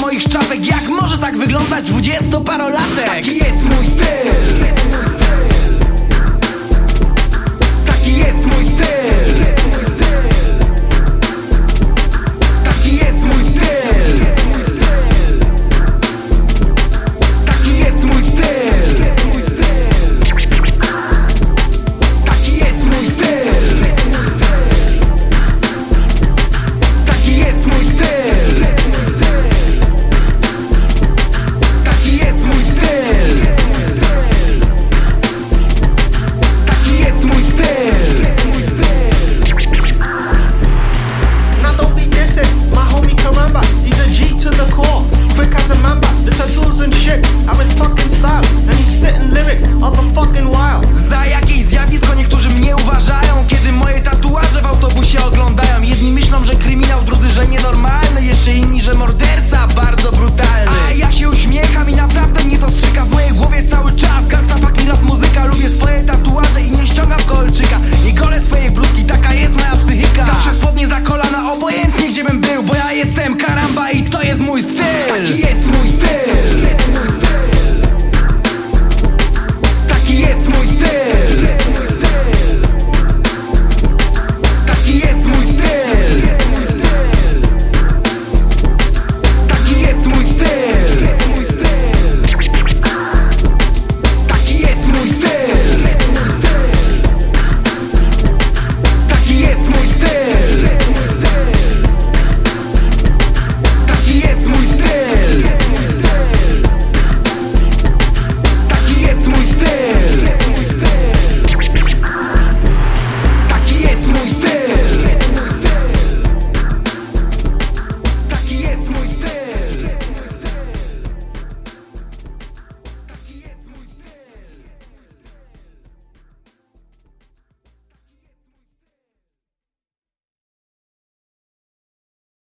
moich czapek Jak może tak wyglądać dwudziestoparolatek? Taki jest mój styl tattoos and shit. I was fucking style, and he's spitting lyrics all the fucking while. Zayaki's